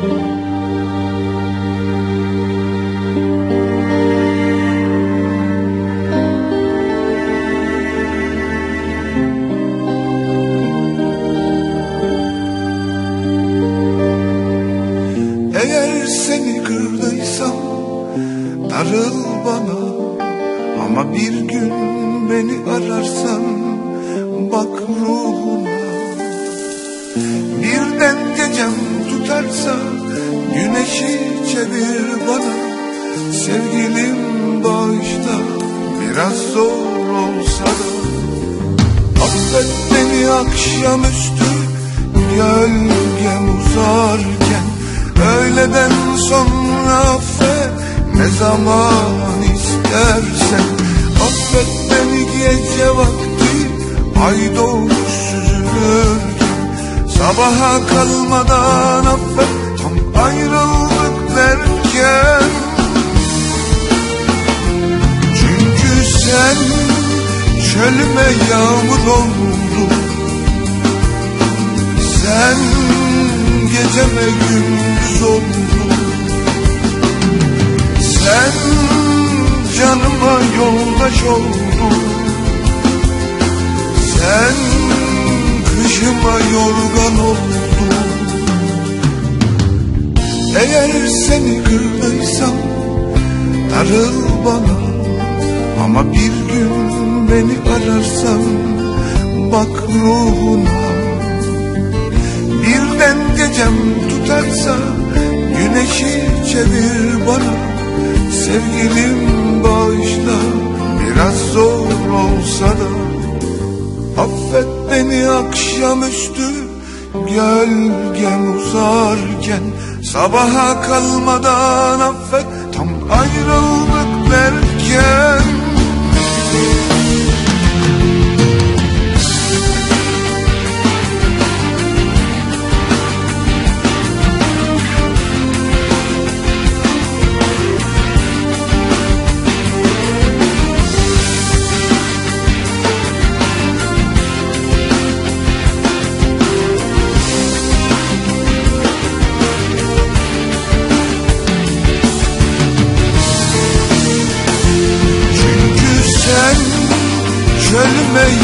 Eğer seni kırdıysam darıl bana. Ama bir gün beni ararsan bak ruhuna Birden gecem tutarsa güneşi çevir bana Sevgilim bağışta biraz zor olsa da. Affet beni akşamüstü gölgem uzarken. Öğleden sonra affet ne zaman istersen. Affet beni gece vakti ay doğmuş süzülürken. Sabaha kalmadan affet ayrıldık derken Çünkü sen çölüme yağmur oldun. Sen geceme gündüz oldun. Sen canıma yoldaş oldun. Sen kışıma yorgan oldun Eğer seni kırdıysam darıl bana. Ama bir gün beni ararsan bak ruhuna. Birden gecem tutarsa güneşi çevir bana. Sevgilim bağışla biraz zor olsa da Affet beni akşamüstü gölgem uzarken Sabaha kalmadan affet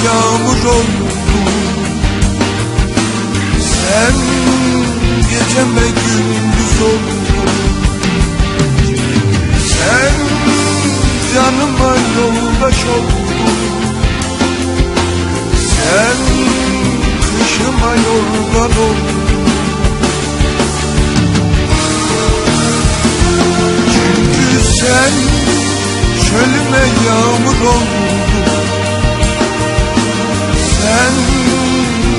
yağmur oldun. Sen geceme gündüz oldun. Sen canıma yoldaş oldun. Sen kışıma yorgan oldun. Çünkü sen çölüme yağmur oldun Sen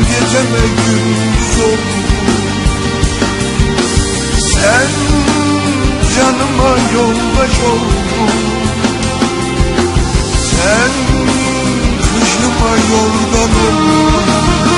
geceme gündüz oldun Sen canıma yoldaş oldun Sen kışıma yorgan oldun